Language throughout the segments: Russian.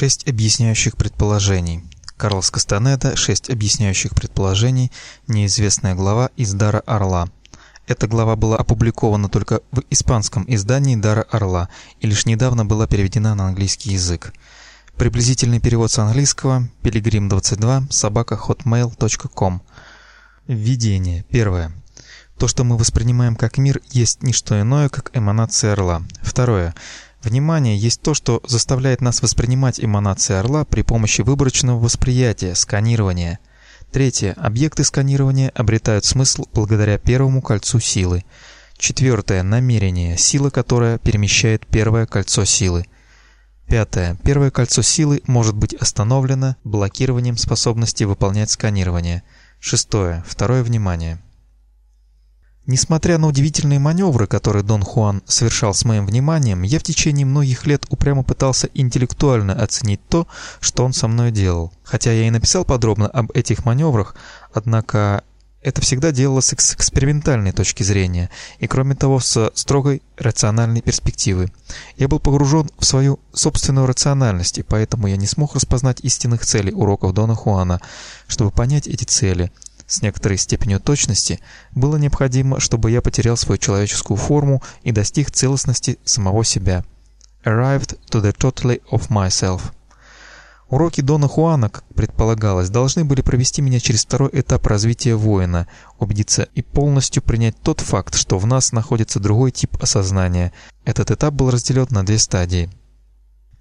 Шесть объясняющих предположений. Карлос Кастанеда «Шесть объясняющих предположений. Неизвестная глава из «Дара Орла». Эта глава была опубликована только в испанском издании «Дара Орла» и лишь недавно была переведена на английский язык. Приблизительный перевод с английского «Пилигрим22 собака hotmail.com». Введение. Первое. То, что мы воспринимаем как мир, есть не что иное, как эманация Орла. Второе. Внимание есть то, что заставляет нас воспринимать эманации орла при помощи выборочного восприятия, сканирования. Третье. Объекты сканирования обретают смысл благодаря первому кольцу силы. Четвертое. Намерение, сила которая перемещает первое кольцо силы. Пятое. Первое кольцо силы может быть остановлено блокированием способности выполнять сканирование. Шестое. Второе внимание. Несмотря на удивительные маневры, которые Дон Хуан совершал с моим вниманием, я в течение многих лет упрямо пытался интеллектуально оценить то, что он со мной делал. Хотя я и написал подробно об этих маневрах, однако это всегда делалось с экспериментальной точки зрения и, кроме того, с строгой рациональной перспективы. Я был погружен в свою собственную рациональность, и поэтому я не смог распознать истинных целей уроков Дона Хуана. Чтобы понять эти цели – с некоторой степенью точности, было необходимо, чтобы я потерял свою человеческую форму и достиг целостности самого себя. Arrived to the totally of myself. Уроки Дона Хуана, как предполагалось, должны были провести меня через второй этап развития воина, убедиться и полностью принять тот факт, что в нас находится другой тип осознания. Этот этап был разделен на две стадии.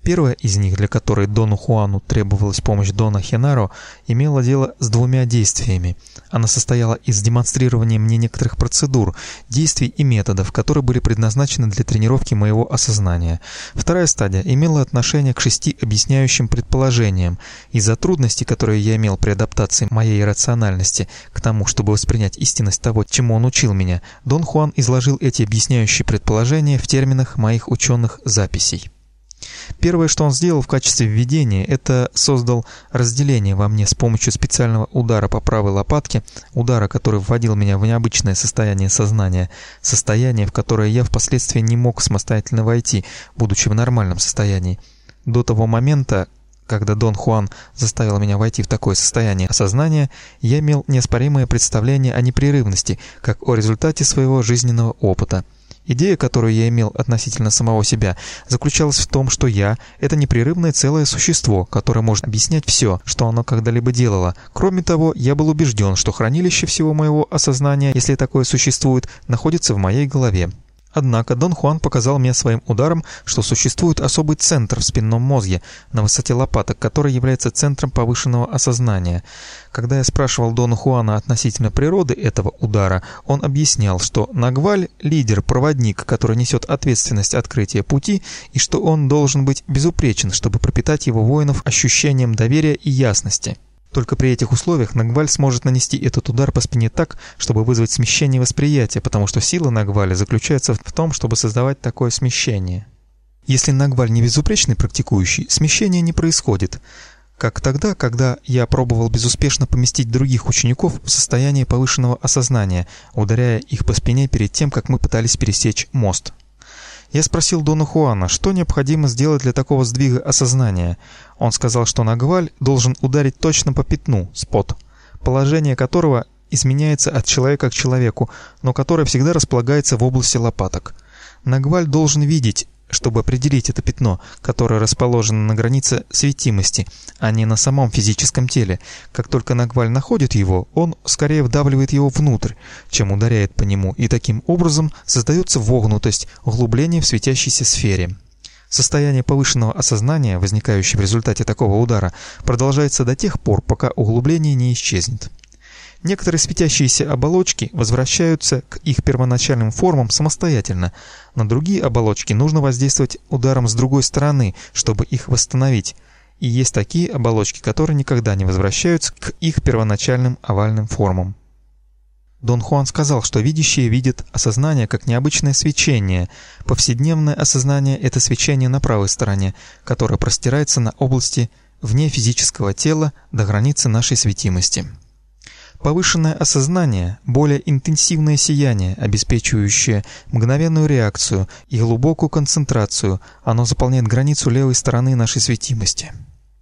Первая из них, для которой Дону Хуану требовалась помощь Дона Хенаро, имела дело с двумя действиями. Она состояла из демонстрирования мне некоторых процедур, действий и методов, которые были предназначены для тренировки моего осознания. Вторая стадия имела отношение к шести объясняющим предположениям. Из-за трудностей, которые я имел при адаптации моей рациональности к тому, чтобы воспринять истинность того, чему он учил меня, Дон Хуан изложил эти объясняющие предположения в терминах моих ученых записей. Первое, что он сделал в качестве введения, это создал разделение во мне с помощью специального удара по правой лопатке, удара, который вводил меня в необычное состояние сознания, состояние, в которое я впоследствии не мог самостоятельно войти, будучи в нормальном состоянии. До того момента, когда Дон Хуан заставил меня войти в такое состояние осознания, я имел неоспоримое представление о непрерывности, как о результате своего жизненного опыта – Идея, которую я имел относительно самого себя, заключалась в том, что я — это непрерывное целое существо, которое может объяснять все, что оно когда-либо делало. Кроме того, я был убежден, что хранилище всего моего осознания, если такое существует, находится в моей голове. Однако Дон Хуан показал мне своим ударом, что существует особый центр в спинном мозге на высоте лопаток, который является центром повышенного осознания. Когда я спрашивал Дона Хуана относительно природы этого удара, он объяснял, что Нагваль – лидер, проводник, который несет ответственность открытия пути, и что он должен быть безупречен, чтобы пропитать его воинов ощущением доверия и ясности. Только при этих условиях Нагваль сможет нанести этот удар по спине так, чтобы вызвать смещение восприятия, потому что сила Нагваля заключается в том, чтобы создавать такое смещение. Если Нагваль не безупречный практикующий, смещение не происходит, как тогда, когда я пробовал безуспешно поместить других учеников в состояние повышенного осознания, ударяя их по спине перед тем, как мы пытались пересечь мост. Я спросил Дона Хуана, что необходимо сделать для такого сдвига осознания. Он сказал, что Нагваль должен ударить точно по пятну, спот, положение которого изменяется от человека к человеку, но которое всегда располагается в области лопаток. Нагваль должен видеть чтобы определить это пятно, которое расположено на границе светимости, а не на самом физическом теле. Как только Нагваль находит его, он скорее вдавливает его внутрь, чем ударяет по нему, и таким образом создается вогнутость, углубление в светящейся сфере. Состояние повышенного осознания, возникающее в результате такого удара, продолжается до тех пор, пока углубление не исчезнет. Некоторые светящиеся оболочки возвращаются к их первоначальным формам самостоятельно. На другие оболочки нужно воздействовать ударом с другой стороны, чтобы их восстановить. И есть такие оболочки, которые никогда не возвращаются к их первоначальным овальным формам. Дон Хуан сказал, что видящие видят осознание как необычное свечение. Повседневное осознание – это свечение на правой стороне, которое простирается на области вне физического тела до границы нашей светимости. Повышенное осознание, более интенсивное сияние, обеспечивающее мгновенную реакцию и глубокую концентрацию, оно заполняет границу левой стороны нашей светимости.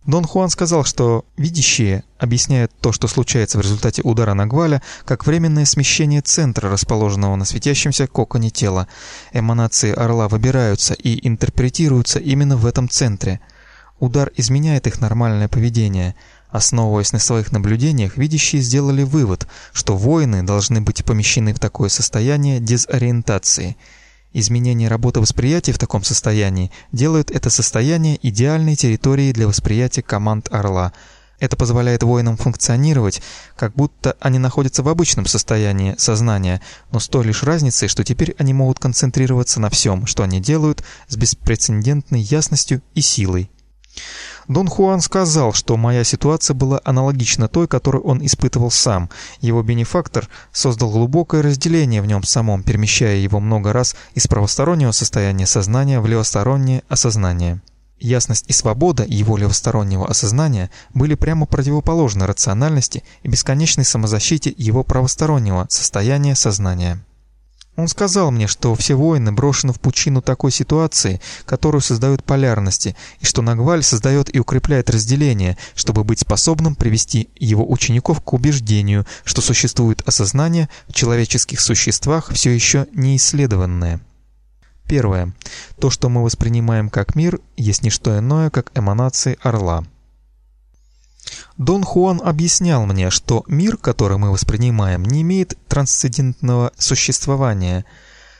Дон Хуан сказал, что видящие объясняют то, что случается в результате удара Нагваля, как временное смещение центра, расположенного на светящемся коконе тела. Эманации орла выбираются и интерпретируются именно в этом центре. Удар изменяет их нормальное поведение. Основываясь на своих наблюдениях, видящие сделали вывод, что воины должны быть помещены в такое состояние дезориентации – Изменение работы восприятия в таком состоянии делают это состояние идеальной территорией для восприятия команд Орла. Это позволяет воинам функционировать, как будто они находятся в обычном состоянии сознания, но с той лишь разницей, что теперь они могут концентрироваться на всем, что они делают, с беспрецедентной ясностью и силой. Дон Хуан сказал, что моя ситуация была аналогична той, которую он испытывал сам. Его бенефактор создал глубокое разделение в нем самом, перемещая его много раз из правостороннего состояния сознания в левостороннее осознание. Ясность и свобода его левостороннего осознания были прямо противоположны рациональности и бесконечной самозащите его правостороннего состояния сознания. Он сказал мне, что все воины брошены в пучину такой ситуации, которую создают полярности, и что Нагваль создает и укрепляет разделение, чтобы быть способным привести его учеников к убеждению, что существует осознание в человеческих существах все еще не исследованное. Первое. То, что мы воспринимаем как мир, есть не что иное, как эманации Орла. Дон Хуан объяснял мне, что мир, который мы воспринимаем, не имеет трансцендентного существования.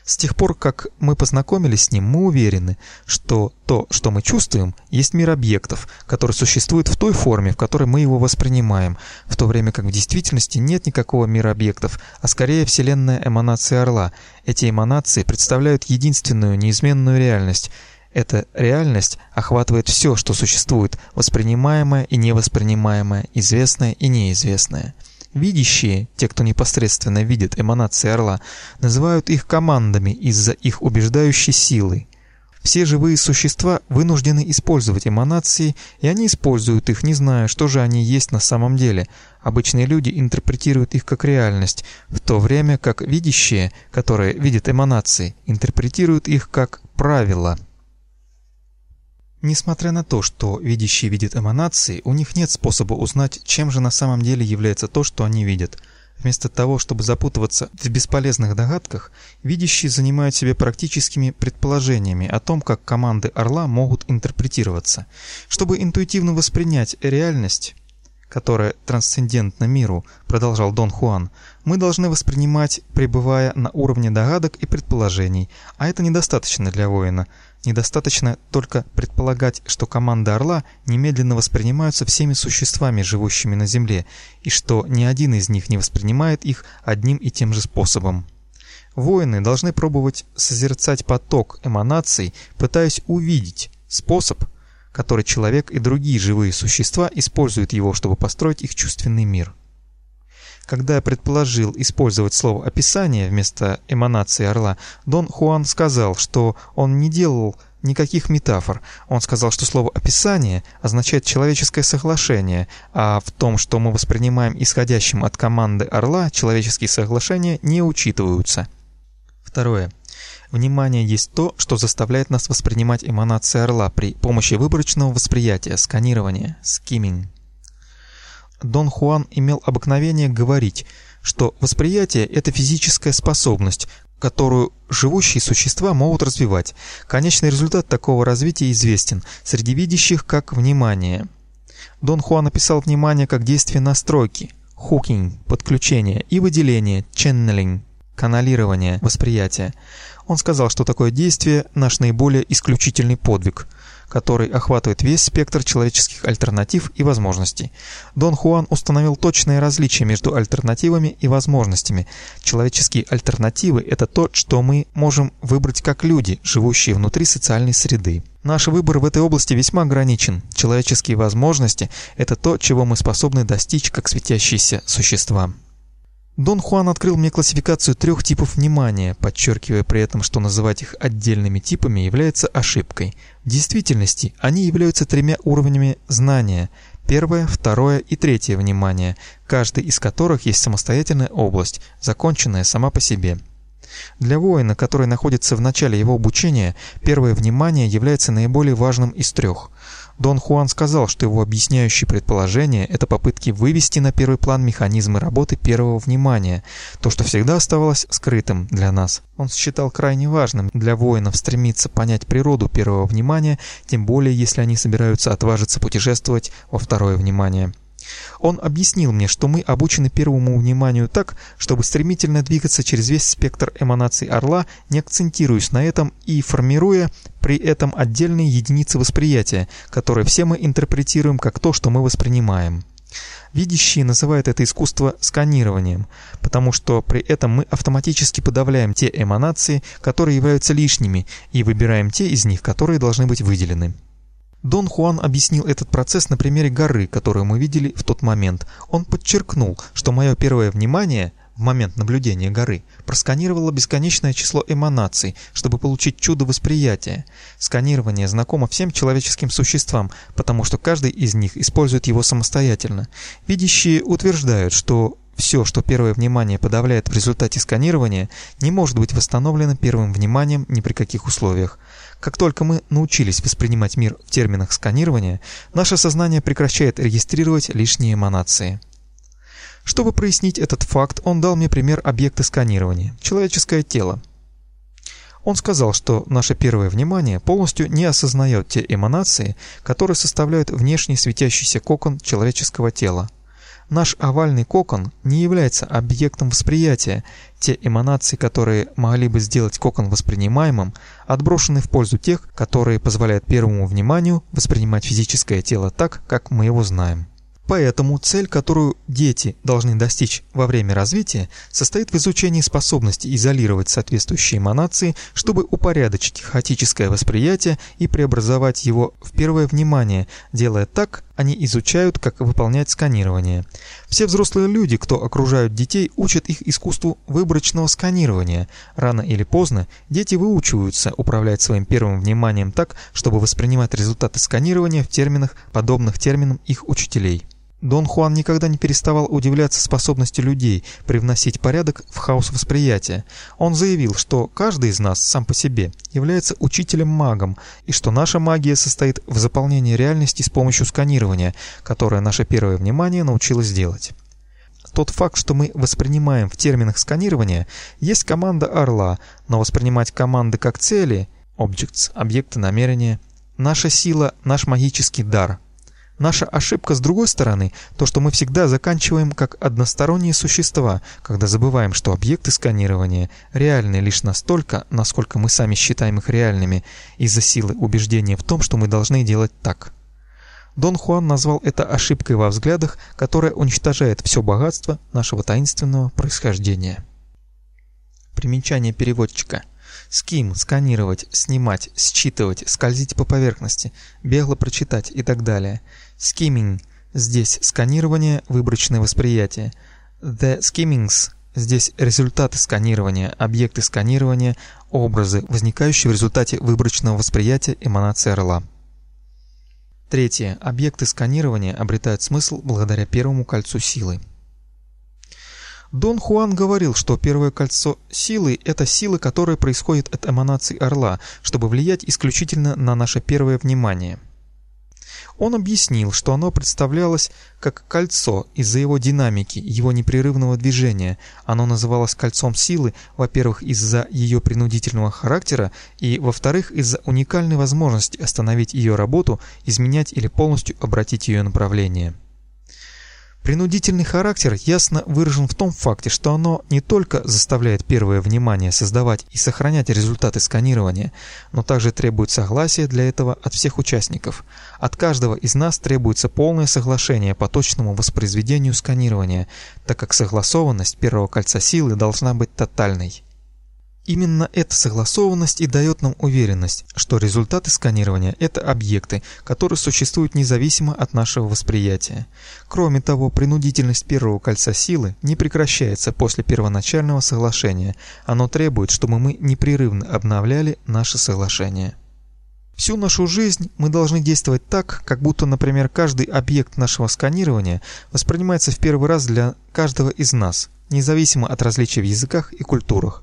С тех пор, как мы познакомились с ним, мы уверены, что то, что мы чувствуем, есть мир объектов, который существует в той форме, в которой мы его воспринимаем, в то время как в действительности нет никакого мира объектов, а скорее вселенная эманации Орла. Эти эманации представляют единственную неизменную реальность – эта реальность охватывает все, что существует, воспринимаемое и невоспринимаемое, известное и неизвестное. Видящие, те, кто непосредственно видит эманации Орла, называют их командами из-за их убеждающей силы. Все живые существа вынуждены использовать эманации, и они используют их, не зная, что же они есть на самом деле. Обычные люди интерпретируют их как реальность, в то время как видящие, которые видят эманации, интерпретируют их как правило – Несмотря на то, что видящие видят эманации, у них нет способа узнать, чем же на самом деле является то, что они видят. Вместо того, чтобы запутываться в бесполезных догадках, видящие занимают себя практическими предположениями о том, как команды Орла могут интерпретироваться. Чтобы интуитивно воспринять реальность, которая трансцендентна миру, продолжал Дон Хуан, мы должны воспринимать, пребывая на уровне догадок и предположений, а это недостаточно для воина – Недостаточно только предполагать, что команды Орла немедленно воспринимаются всеми существами, живущими на Земле, и что ни один из них не воспринимает их одним и тем же способом. Воины должны пробовать созерцать поток эманаций, пытаясь увидеть способ, который человек и другие живые существа используют его, чтобы построить их чувственный мир. Когда я предположил использовать слово «описание» вместо эманации орла, Дон Хуан сказал, что он не делал никаких метафор. Он сказал, что слово «описание» означает человеческое соглашение, а в том, что мы воспринимаем исходящим от команды орла, человеческие соглашения не учитываются. Второе. Внимание есть то, что заставляет нас воспринимать эманации орла при помощи выборочного восприятия, сканирования, скимминг. Дон Хуан имел обыкновение говорить, что восприятие – это физическая способность, которую живущие существа могут развивать. Конечный результат такого развития известен среди видящих как внимание. Дон Хуан описал внимание как действие настройки, хукинг, подключение и выделение, ченнелинг, каналирование восприятия. Он сказал, что такое действие – наш наиболее исключительный подвиг – который охватывает весь спектр человеческих альтернатив и возможностей. Дон Хуан установил точные различия между альтернативами и возможностями. Человеческие альтернативы – это то, что мы можем выбрать как люди, живущие внутри социальной среды. Наш выбор в этой области весьма ограничен. Человеческие возможности – это то, чего мы способны достичь как светящиеся существа. Дон Хуан открыл мне классификацию трех типов внимания, подчеркивая при этом, что называть их отдельными типами является ошибкой. Действительности они являются тремя уровнями знания – первое, второе и третье внимание, каждый из которых есть самостоятельная область, законченная сама по себе. Для воина, который находится в начале его обучения, первое внимание является наиболее важным из трех – Дон Хуан сказал, что его объясняющие предположения – это попытки вывести на первый план механизмы работы первого внимания, то, что всегда оставалось скрытым для нас. Он считал крайне важным для воинов стремиться понять природу первого внимания, тем более если они собираются отважиться путешествовать во второе внимание. Он объяснил мне, что мы обучены первому вниманию так, чтобы стремительно двигаться через весь спектр эманаций Орла, не акцентируясь на этом и формируя при этом отдельные единицы восприятия, которые все мы интерпретируем как то, что мы воспринимаем. Видящие называют это искусство сканированием, потому что при этом мы автоматически подавляем те эманации, которые являются лишними, и выбираем те из них, которые должны быть выделены. Дон Хуан объяснил этот процесс на примере горы, которую мы видели в тот момент. Он подчеркнул, что мое первое внимание в момент наблюдения горы просканировало бесконечное число эманаций, чтобы получить чудо восприятия. Сканирование знакомо всем человеческим существам, потому что каждый из них использует его самостоятельно. Видящие утверждают, что все, что первое внимание подавляет в результате сканирования, не может быть восстановлено первым вниманием ни при каких условиях. Как только мы научились воспринимать мир в терминах сканирования, наше сознание прекращает регистрировать лишние эманации. Чтобы прояснить этот факт, он дал мне пример объекта сканирования – человеческое тело. Он сказал, что наше первое внимание полностью не осознает те эманации, которые составляют внешний светящийся кокон человеческого тела. Наш овальный кокон не является объектом восприятия. Те эманации, которые могли бы сделать кокон воспринимаемым, отброшены в пользу тех, которые позволяют первому вниманию воспринимать физическое тело так, как мы его знаем. Поэтому цель, которую дети должны достичь во время развития, состоит в изучении способности изолировать соответствующие эманации, чтобы упорядочить хаотическое восприятие и преобразовать его в первое внимание, делая так, они изучают, как выполнять сканирование. Все взрослые люди, кто окружают детей, учат их искусству выборочного сканирования. Рано или поздно дети выучиваются управлять своим первым вниманием так, чтобы воспринимать результаты сканирования в терминах, подобных терминам их учителей. Дон Хуан никогда не переставал удивляться способности людей привносить порядок в хаос восприятия. Он заявил, что каждый из нас сам по себе является учителем-магом, и что наша магия состоит в заполнении реальности с помощью сканирования, которое наше первое внимание научилось делать. Тот факт, что мы воспринимаем в терминах сканирования, есть команда Орла, но воспринимать команды как цели, objects, объекты намерения, наша сила, наш магический дар – Наша ошибка с другой стороны, то, что мы всегда заканчиваем как односторонние существа, когда забываем, что объекты сканирования реальны лишь настолько, насколько мы сами считаем их реальными, из-за силы убеждения в том, что мы должны делать так. Дон Хуан назвал это ошибкой во взглядах, которая уничтожает все богатство нашего таинственного происхождения. Примечание переводчика – Ским, сканировать, снимать, считывать, скользить по поверхности, бегло прочитать и так далее. Skimming – здесь сканирование, выборочное восприятие. The skimmings – здесь результаты сканирования, объекты сканирования, образы, возникающие в результате выборочного восприятия эманации орла. Третье. Объекты сканирования обретают смысл благодаря первому кольцу силы. Дон Хуан говорил, что первое кольцо силы – это сила, которая происходит от эманаций Орла, чтобы влиять исключительно на наше первое внимание – он объяснил, что оно представлялось как кольцо из-за его динамики, его непрерывного движения. Оно называлось кольцом силы, во-первых, из-за ее принудительного характера, и, во-вторых, из-за уникальной возможности остановить ее работу, изменять или полностью обратить ее направление. Принудительный характер ясно выражен в том факте, что оно не только заставляет первое внимание создавать и сохранять результаты сканирования, но также требует согласия для этого от всех участников. От каждого из нас требуется полное соглашение по точному воспроизведению сканирования, так как согласованность первого кольца силы должна быть тотальной. Именно эта согласованность и дает нам уверенность, что результаты сканирования – это объекты, которые существуют независимо от нашего восприятия. Кроме того, принудительность первого кольца силы не прекращается после первоначального соглашения, оно требует, чтобы мы непрерывно обновляли наше соглашение. Всю нашу жизнь мы должны действовать так, как будто, например, каждый объект нашего сканирования воспринимается в первый раз для каждого из нас, независимо от различий в языках и культурах.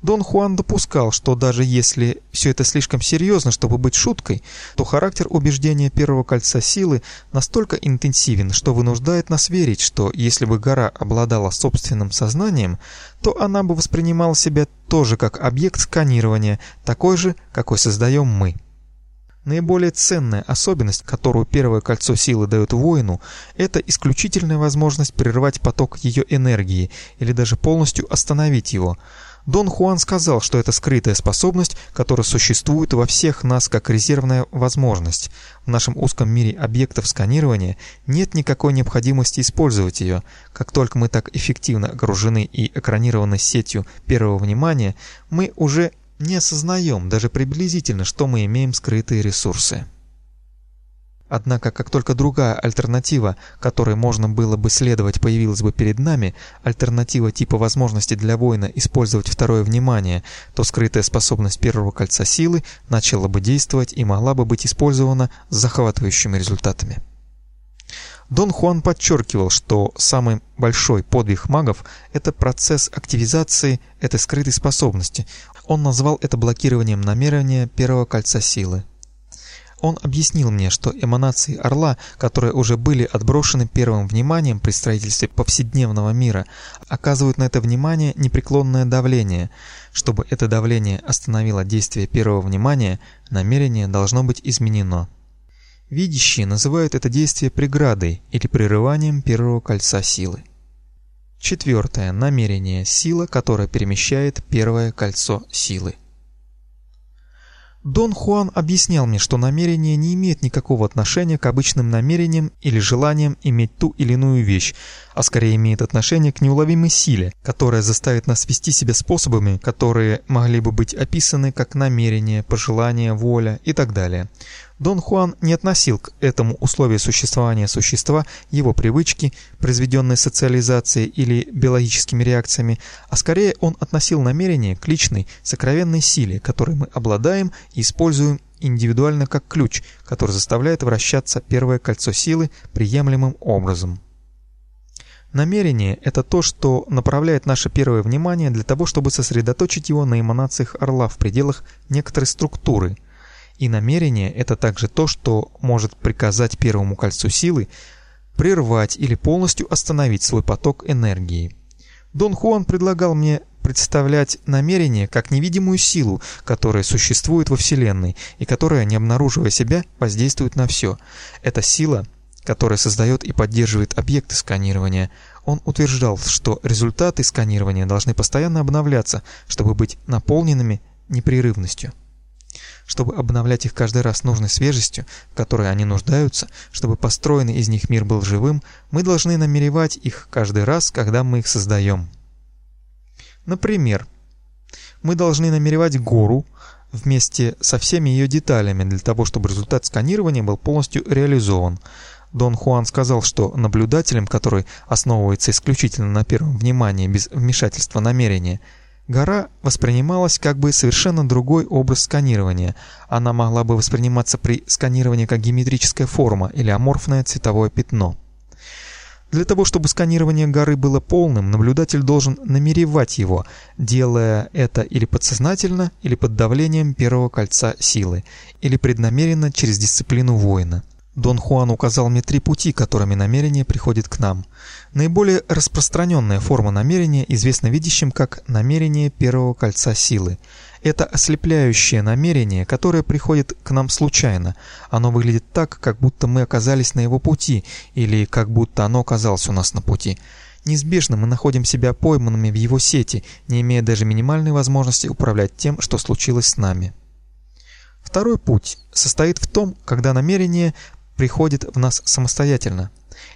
Дон Хуан допускал, что даже если все это слишком серьезно, чтобы быть шуткой, то характер убеждения первого кольца силы настолько интенсивен, что вынуждает нас верить, что если бы гора обладала собственным сознанием, то она бы воспринимала себя тоже как объект сканирования, такой же, какой создаем мы. Наиболее ценная особенность, которую первое кольцо силы дает воину, это исключительная возможность прервать поток ее энергии или даже полностью остановить его. Дон Хуан сказал, что это скрытая способность, которая существует во всех нас как резервная возможность. В нашем узком мире объектов сканирования нет никакой необходимости использовать ее. Как только мы так эффективно окружены и экранированы сетью первого внимания, мы уже не осознаем даже приблизительно, что мы имеем скрытые ресурсы. Однако, как только другая альтернатива, которой можно было бы следовать, появилась бы перед нами, альтернатива типа возможности для воина использовать второе внимание, то скрытая способность первого кольца силы начала бы действовать и могла бы быть использована с захватывающими результатами. Дон Хуан подчеркивал, что самый большой подвиг магов – это процесс активизации этой скрытой способности. Он назвал это блокированием намерения первого кольца силы. Он объяснил мне, что эманации Орла, которые уже были отброшены первым вниманием при строительстве повседневного мира, оказывают на это внимание непреклонное давление. Чтобы это давление остановило действие первого внимания, намерение должно быть изменено. Видящие называют это действие преградой или прерыванием первого кольца силы. Четвертое. Намерение – сила, которая перемещает первое кольцо силы. Дон Хуан объяснял мне, что намерение не имеет никакого отношения к обычным намерениям или желаниям иметь ту или иную вещь, а скорее имеет отношение к неуловимой силе, которая заставит нас вести себя способами, которые могли бы быть описаны как намерение, пожелание, воля и так далее. Дон Хуан не относил к этому условию существования существа его привычки, произведенные социализацией или биологическими реакциями, а скорее он относил намерение к личной, сокровенной силе, которой мы обладаем и используем индивидуально как ключ, который заставляет вращаться первое кольцо силы приемлемым образом. Намерение – это то, что направляет наше первое внимание для того, чтобы сосредоточить его на эманациях орла в пределах некоторой структуры – и намерение – это также то, что может приказать первому кольцу силы прервать или полностью остановить свой поток энергии. Дон Хуан предлагал мне представлять намерение как невидимую силу, которая существует во Вселенной и которая, не обнаруживая себя, воздействует на все. Это сила, которая создает и поддерживает объекты сканирования. Он утверждал, что результаты сканирования должны постоянно обновляться, чтобы быть наполненными непрерывностью чтобы обновлять их каждый раз нужной свежестью, в которой они нуждаются, чтобы построенный из них мир был живым, мы должны намеревать их каждый раз, когда мы их создаем. Например, мы должны намеревать гору вместе со всеми ее деталями для того, чтобы результат сканирования был полностью реализован. Дон Хуан сказал, что наблюдателем, который основывается исключительно на первом внимании без вмешательства намерения – Гора воспринималась как бы совершенно другой образ сканирования. Она могла бы восприниматься при сканировании как геометрическая форма или аморфное цветовое пятно. Для того, чтобы сканирование горы было полным, наблюдатель должен намеревать его, делая это или подсознательно, или под давлением первого кольца силы, или преднамеренно через дисциплину воина. Дон Хуан указал мне три пути, которыми намерение приходит к нам. Наиболее распространенная форма намерения известна видящим как намерение первого кольца силы. Это ослепляющее намерение, которое приходит к нам случайно. Оно выглядит так, как будто мы оказались на его пути, или как будто оно оказалось у нас на пути. Неизбежно мы находим себя пойманными в его сети, не имея даже минимальной возможности управлять тем, что случилось с нами. Второй путь состоит в том, когда намерение приходит в нас самостоятельно.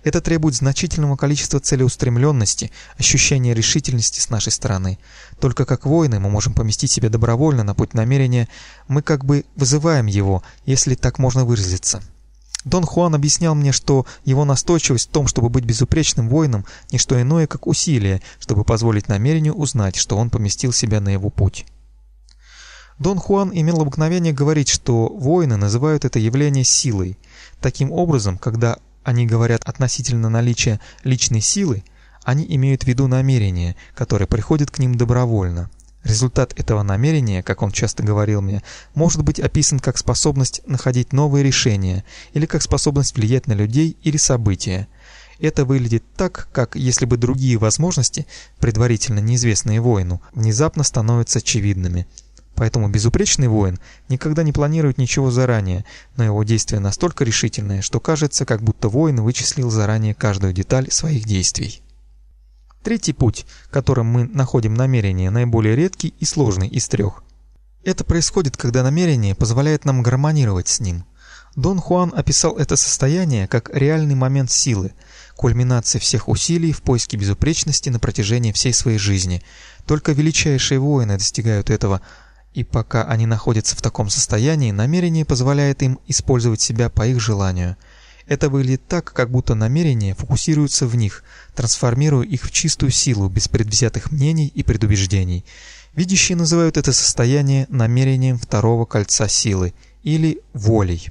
Это требует значительного количества целеустремленности, ощущения решительности с нашей стороны. Только как воины мы можем поместить себя добровольно на путь намерения, мы как бы вызываем его, если так можно выразиться. Дон Хуан объяснял мне, что его настойчивость в том, чтобы быть безупречным воином, не что иное, как усилие, чтобы позволить намерению узнать, что он поместил себя на его путь. Дон Хуан имел обыкновение говорить, что воины называют это явление силой – Таким образом, когда они говорят относительно наличия личной силы, они имеют в виду намерение, которое приходит к ним добровольно. Результат этого намерения, как он часто говорил мне, может быть описан как способность находить новые решения или как способность влиять на людей или события. Это выглядит так, как если бы другие возможности, предварительно неизвестные воину, внезапно становятся очевидными. Поэтому безупречный воин никогда не планирует ничего заранее, но его действие настолько решительное, что кажется, как будто воин вычислил заранее каждую деталь своих действий. Третий путь, которым мы находим намерение, наиболее редкий и сложный из трех. Это происходит, когда намерение позволяет нам гармонировать с ним. Дон Хуан описал это состояние как реальный момент силы, кульминация всех усилий в поиске безупречности на протяжении всей своей жизни. Только величайшие воины достигают этого, и пока они находятся в таком состоянии, намерение позволяет им использовать себя по их желанию – это выглядит так, как будто намерения фокусируются в них, трансформируя их в чистую силу без предвзятых мнений и предубеждений. Видящие называют это состояние намерением второго кольца силы или волей.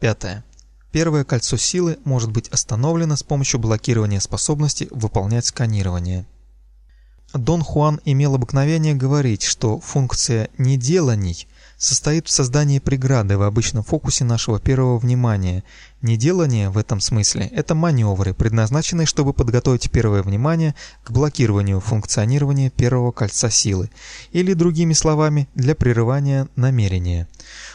Пятое. Первое кольцо силы может быть остановлено с помощью блокирования способности выполнять сканирование. Дон Хуан имел обыкновение говорить, что функция «неделаний» состоит в создании преграды в обычном фокусе нашего первого внимания. Неделание в этом смысле – это маневры, предназначенные, чтобы подготовить первое внимание к блокированию функционирования первого кольца силы, или, другими словами, для прерывания намерения.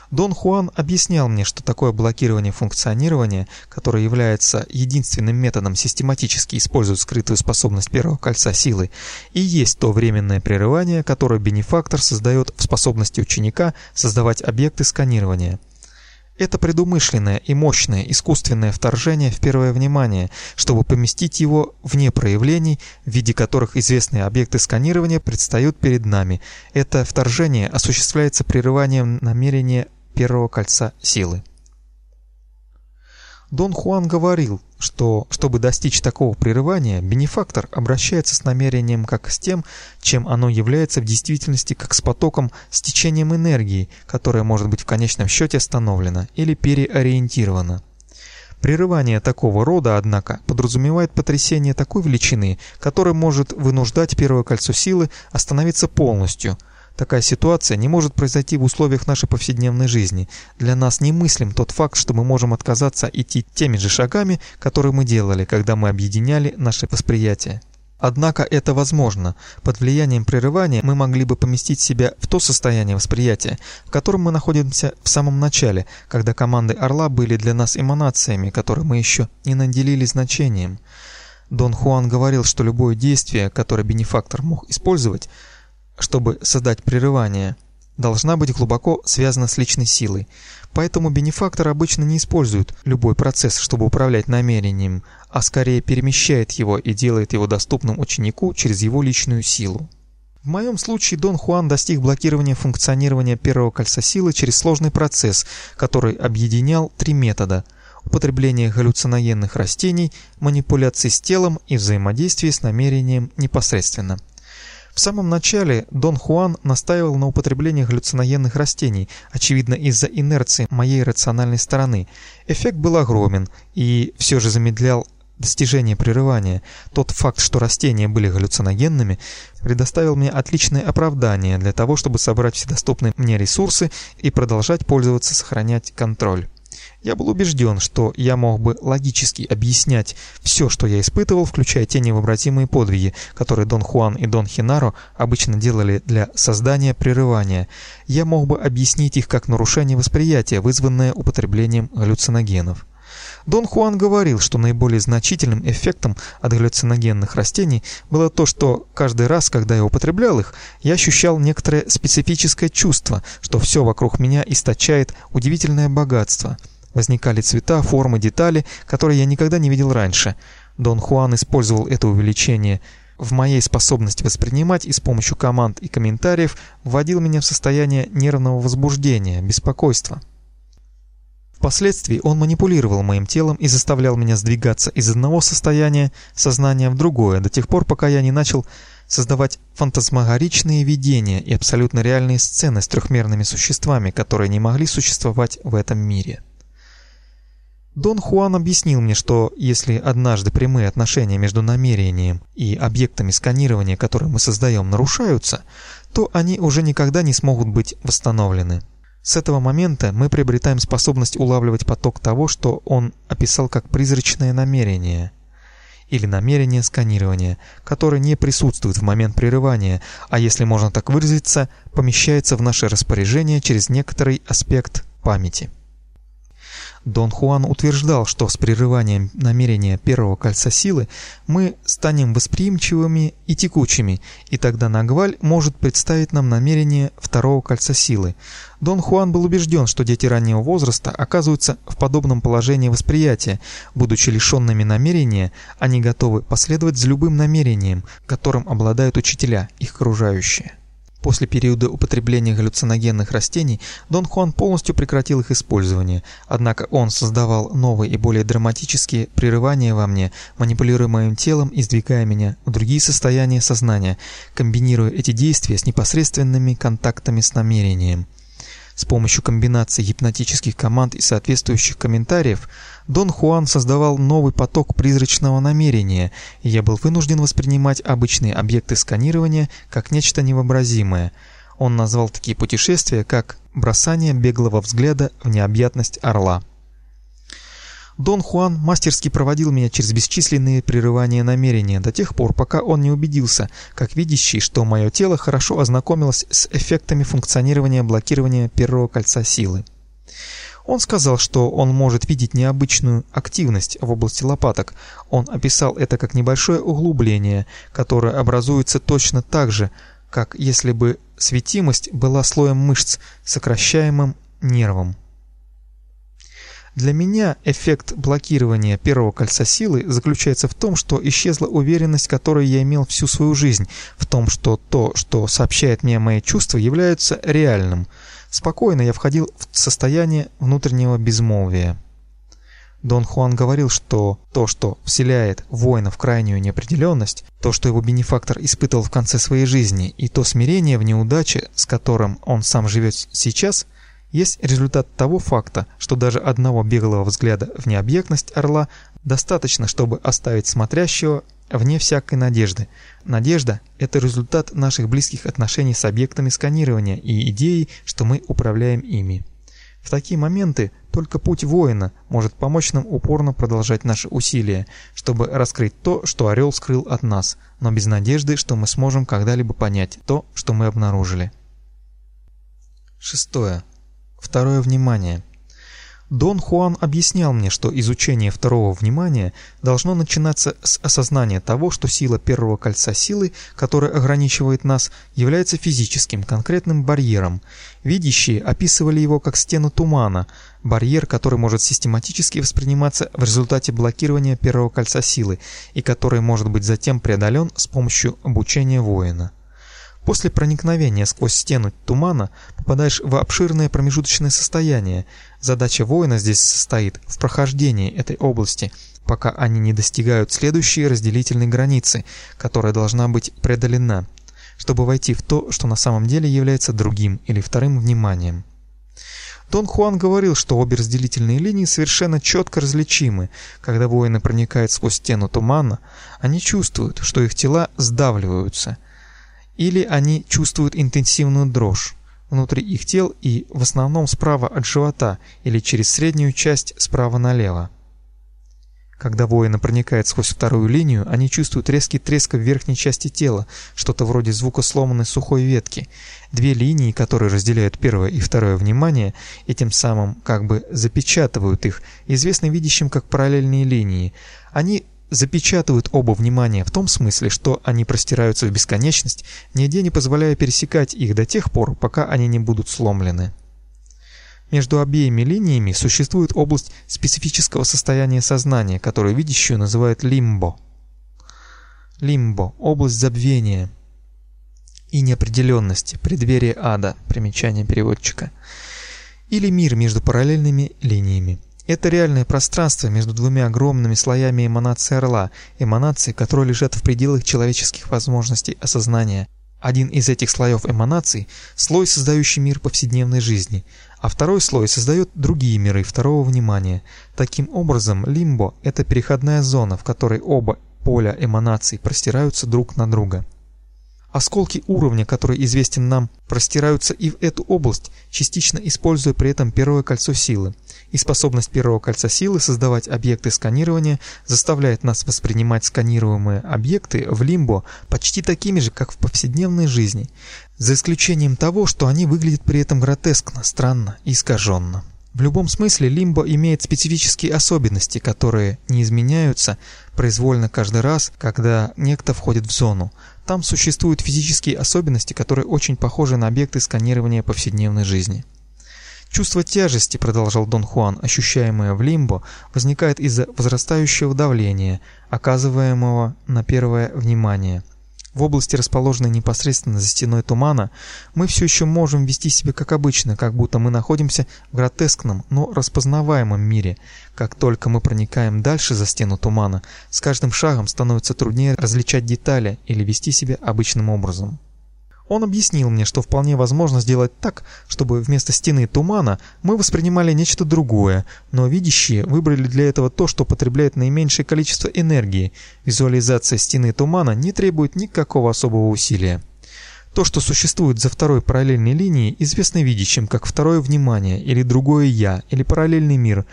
Дон Хуан объяснял мне, что такое блокирование функционирования, которое является единственным методом систематически использовать скрытую способность первого кольца силы, и есть то временное прерывание, которое бенефактор создает в способности ученика создавать объекты сканирования. Это предумышленное и мощное искусственное вторжение в первое внимание, чтобы поместить его вне проявлений, в виде которых известные объекты сканирования предстают перед нами. Это вторжение осуществляется прерыванием намерения первого кольца силы. Дон Хуан говорил, что, чтобы достичь такого прерывания, бенефактор обращается с намерением как с тем, чем оно является в действительности, как с потоком, с течением энергии, которое может быть в конечном счете остановлено или переориентировано. Прерывание такого рода, однако, подразумевает потрясение такой величины, которое может вынуждать первое кольцо силы остановиться полностью – Такая ситуация не может произойти в условиях нашей повседневной жизни. Для нас немыслим тот факт, что мы можем отказаться идти теми же шагами, которые мы делали, когда мы объединяли наше восприятие. Однако это возможно. Под влиянием прерывания мы могли бы поместить себя в то состояние восприятия, в котором мы находимся в самом начале, когда команды Орла были для нас эманациями, которые мы еще не наделили значением. Дон Хуан говорил, что любое действие, которое бенефактор мог использовать – чтобы создать прерывание, должна быть глубоко связана с личной силой. Поэтому бенефактор обычно не использует любой процесс, чтобы управлять намерением, а скорее перемещает его и делает его доступным ученику через его личную силу. В моем случае Дон Хуан достиг блокирования функционирования первого кольца силы через сложный процесс, который объединял три метода – употребление галлюциногенных растений, манипуляции с телом и взаимодействие с намерением непосредственно – в самом начале Дон Хуан настаивал на употреблении галлюциногенных растений, очевидно из-за инерции моей рациональной стороны. Эффект был огромен и все же замедлял достижение прерывания. Тот факт, что растения были галлюциногенными, предоставил мне отличное оправдание для того, чтобы собрать все доступные мне ресурсы и продолжать пользоваться, сохранять контроль. Я был убежден, что я мог бы логически объяснять все, что я испытывал, включая те невообразимые подвиги, которые Дон Хуан и Дон Хинаро обычно делали для создания прерывания. Я мог бы объяснить их как нарушение восприятия, вызванное употреблением галлюциногенов. Дон Хуан говорил, что наиболее значительным эффектом от галлюциногенных растений было то, что каждый раз, когда я употреблял их, я ощущал некоторое специфическое чувство, что все вокруг меня источает удивительное богатство – Возникали цвета, формы, детали, которые я никогда не видел раньше. Дон Хуан использовал это увеличение в моей способности воспринимать и с помощью команд и комментариев вводил меня в состояние нервного возбуждения, беспокойства. Впоследствии он манипулировал моим телом и заставлял меня сдвигаться из одного состояния сознания в другое, до тех пор, пока я не начал создавать фантасмагоричные видения и абсолютно реальные сцены с трехмерными существами, которые не могли существовать в этом мире. Дон Хуан объяснил мне, что если однажды прямые отношения между намерением и объектами сканирования, которые мы создаем, нарушаются, то они уже никогда не смогут быть восстановлены. С этого момента мы приобретаем способность улавливать поток того, что он описал как призрачное намерение или намерение сканирования, которое не присутствует в момент прерывания, а если можно так выразиться, помещается в наше распоряжение через некоторый аспект памяти. Дон Хуан утверждал, что с прерыванием намерения первого кольца силы мы станем восприимчивыми и текучими, и тогда Нагваль может представить нам намерение второго кольца силы. Дон Хуан был убежден, что дети раннего возраста оказываются в подобном положении восприятия. Будучи лишенными намерения, они готовы последовать за любым намерением, которым обладают учителя, их окружающие. После периода употребления галлюциногенных растений Дон Хуан полностью прекратил их использование, однако он создавал новые и более драматические прерывания во мне, манипулируя моим телом и сдвигая меня в другие состояния сознания, комбинируя эти действия с непосредственными контактами с намерением. С помощью комбинации гипнотических команд и соответствующих комментариев Дон Хуан создавал новый поток призрачного намерения, и я был вынужден воспринимать обычные объекты сканирования как нечто невообразимое. Он назвал такие путешествия как «бросание беглого взгляда в необъятность орла». Дон Хуан мастерски проводил меня через бесчисленные прерывания намерения до тех пор, пока он не убедился, как видящий, что мое тело хорошо ознакомилось с эффектами функционирования блокирования первого кольца силы. Он сказал, что он может видеть необычную активность в области лопаток. Он описал это как небольшое углубление, которое образуется точно так же, как если бы светимость была слоем мышц, сокращаемым нервом. Для меня эффект блокирования первого кольца силы заключается в том, что исчезла уверенность, которую я имел всю свою жизнь, в том, что то, что сообщает мне мои чувства, является реальным. Спокойно я входил в состояние внутреннего безмолвия. Дон Хуан говорил, что то, что вселяет воина в крайнюю неопределенность, то, что его бенефактор испытывал в конце своей жизни, и то смирение в неудаче, с которым он сам живет сейчас – есть результат того факта, что даже одного беглого взгляда в необъектность орла достаточно, чтобы оставить смотрящего вне всякой надежды. Надежда – это результат наших близких отношений с объектами сканирования и идеей, что мы управляем ими. В такие моменты только путь воина может помочь нам упорно продолжать наши усилия, чтобы раскрыть то, что орел скрыл от нас, но без надежды, что мы сможем когда-либо понять то, что мы обнаружили. Шестое. Второе внимание. Дон Хуан объяснял мне, что изучение второго внимания должно начинаться с осознания того, что сила первого кольца силы, которая ограничивает нас, является физическим, конкретным барьером. Видящие описывали его как стену тумана, барьер, который может систематически восприниматься в результате блокирования первого кольца силы и который может быть затем преодолен с помощью обучения воина. После проникновения сквозь стену тумана попадаешь в обширное промежуточное состояние. Задача воина здесь состоит в прохождении этой области, пока они не достигают следующей разделительной границы, которая должна быть преодолена, чтобы войти в то, что на самом деле является другим или вторым вниманием. Дон Хуан говорил, что обе разделительные линии совершенно четко различимы. Когда воины проникают сквозь стену тумана, они чувствуют, что их тела сдавливаются – или они чувствуют интенсивную дрожь внутри их тел и в основном справа от живота или через среднюю часть справа налево. Когда воины проникают сквозь вторую линию, они чувствуют резкий треск в верхней части тела, что-то вроде звука сломанной сухой ветки. Две линии, которые разделяют первое и второе внимание, и тем самым как бы запечатывают их, известны видящим как параллельные линии. Они запечатывают оба внимания в том смысле, что они простираются в бесконечность, нигде не позволяя пересекать их до тех пор, пока они не будут сломлены. Между обеими линиями существует область специфического состояния сознания, которую видящую называют лимбо. Лимбо – область забвения и неопределенности, преддверие ада, примечание переводчика, или мир между параллельными линиями. Это реальное пространство между двумя огромными слоями эманации орла, эманации, которые лежат в пределах человеческих возможностей осознания. Один из этих слоев эманаций – слой, создающий мир повседневной жизни, а второй слой создает другие миры второго внимания. Таким образом, лимбо – это переходная зона, в которой оба поля эманаций простираются друг на друга. Осколки уровня, который известен нам, простираются и в эту область, частично используя при этом первое кольцо силы. И способность первого кольца силы создавать объекты сканирования заставляет нас воспринимать сканируемые объекты в лимбо почти такими же, как в повседневной жизни, за исключением того, что они выглядят при этом гротескно, странно и искаженно. В любом смысле лимбо имеет специфические особенности, которые не изменяются произвольно каждый раз, когда некто входит в зону. Там существуют физические особенности, которые очень похожи на объекты сканирования повседневной жизни. Чувство тяжести, продолжал Дон Хуан, ощущаемое в лимбо, возникает из-за возрастающего давления, оказываемого на первое внимание – в области, расположенной непосредственно за стеной тумана, мы все еще можем вести себя как обычно, как будто мы находимся в гротескном, но распознаваемом мире. Как только мы проникаем дальше за стену тумана, с каждым шагом становится труднее различать детали или вести себя обычным образом. Он объяснил мне, что вполне возможно сделать так, чтобы вместо стены тумана мы воспринимали нечто другое, но видящие выбрали для этого то, что потребляет наименьшее количество энергии. Визуализация стены тумана не требует никакого особого усилия. То, что существует за второй параллельной линией, известно видящим как второе внимание, или другое «я», или параллельный мир,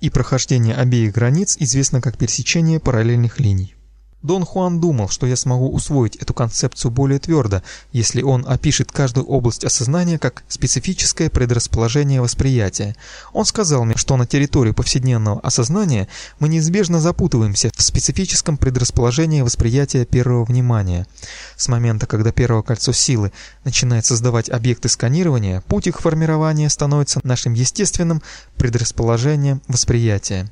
и прохождение обеих границ известно как пересечение параллельных линий. Дон Хуан думал, что я смогу усвоить эту концепцию более твердо, если он опишет каждую область осознания как специфическое предрасположение восприятия. Он сказал мне, что на территории повседневного осознания мы неизбежно запутываемся в специфическом предрасположении восприятия первого внимания. С момента, когда первое кольцо силы начинает создавать объекты сканирования, путь их формирования становится нашим естественным предрасположением восприятия.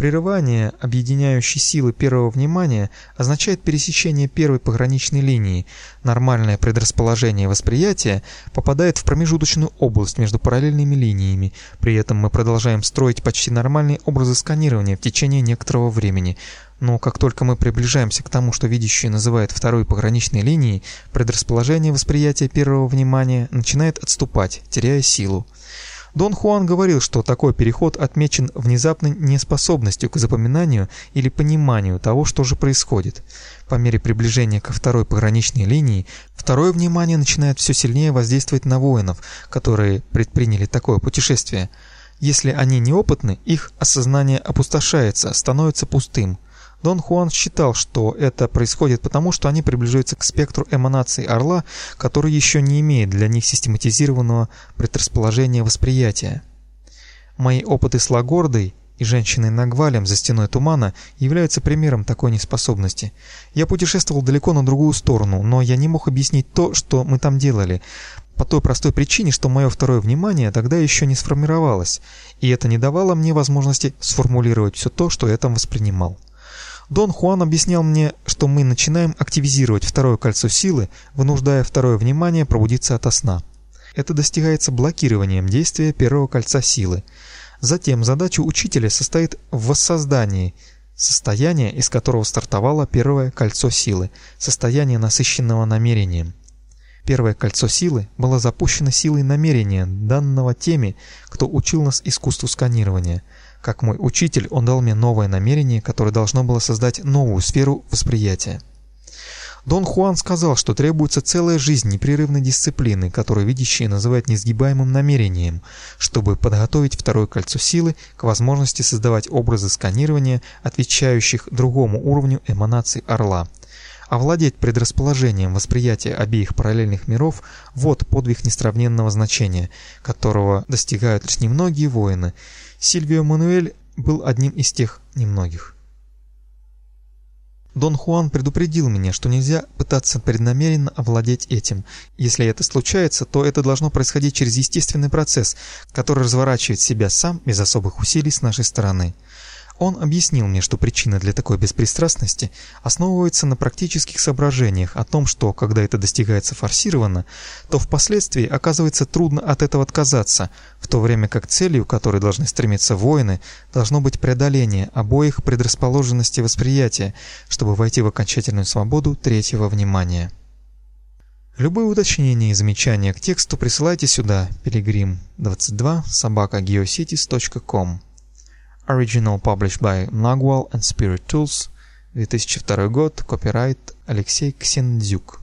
Прерывание объединяющей силы первого внимания означает пересечение первой пограничной линии. Нормальное предрасположение восприятия попадает в промежуточную область между параллельными линиями. При этом мы продолжаем строить почти нормальные образы сканирования в течение некоторого времени. Но как только мы приближаемся к тому, что видящий называет второй пограничной линией, предрасположение восприятия первого внимания начинает отступать, теряя силу. Дон Хуан говорил, что такой переход отмечен внезапной неспособностью к запоминанию или пониманию того, что же происходит. По мере приближения ко второй пограничной линии, второе внимание начинает все сильнее воздействовать на воинов, которые предприняли такое путешествие. Если они неопытны, их осознание опустошается, становится пустым – Дон Хуан считал, что это происходит потому, что они приближаются к спектру эманаций Орла, который еще не имеет для них систематизированного предрасположения восприятия. Мои опыты с Лагордой и женщиной Нагвалем за стеной тумана являются примером такой неспособности. Я путешествовал далеко на другую сторону, но я не мог объяснить то, что мы там делали, по той простой причине, что мое второе внимание тогда еще не сформировалось, и это не давало мне возможности сформулировать все то, что я там воспринимал. Дон Хуан объяснял мне, что мы начинаем активизировать второе кольцо силы, вынуждая второе внимание пробудиться ото сна. Это достигается блокированием действия первого кольца силы. Затем задача учителя состоит в воссоздании состояния, из которого стартовало первое кольцо силы, состояние насыщенного намерением. Первое кольцо силы было запущено силой намерения, данного теми, кто учил нас искусству сканирования – как мой учитель, он дал мне новое намерение, которое должно было создать новую сферу восприятия. Дон Хуан сказал, что требуется целая жизнь непрерывной дисциплины, которую видящие называют несгибаемым намерением, чтобы подготовить второе кольцо силы к возможности создавать образы сканирования, отвечающих другому уровню эманаций Орла. Овладеть предрасположением восприятия обеих параллельных миров – вот подвиг несравненного значения, которого достигают лишь немногие воины – Сильвио Мануэль был одним из тех немногих. Дон Хуан предупредил меня, что нельзя пытаться преднамеренно овладеть этим. Если это случается, то это должно происходить через естественный процесс, который разворачивает себя сам без особых усилий с нашей стороны. Он объяснил мне, что причина для такой беспристрастности основывается на практических соображениях о том, что, когда это достигается форсированно, то впоследствии оказывается трудно от этого отказаться, в то время как целью, к которой должны стремиться воины, должно быть преодоление обоих предрасположенностей восприятия, чтобы войти в окончательную свободу третьего внимания. Любые уточнения и замечания к тексту присылайте сюда, pilgrim22 собака geocities.com Original published by Nagwal and Spirit Tools 2002 год, копирайт Алексей Ксендзюк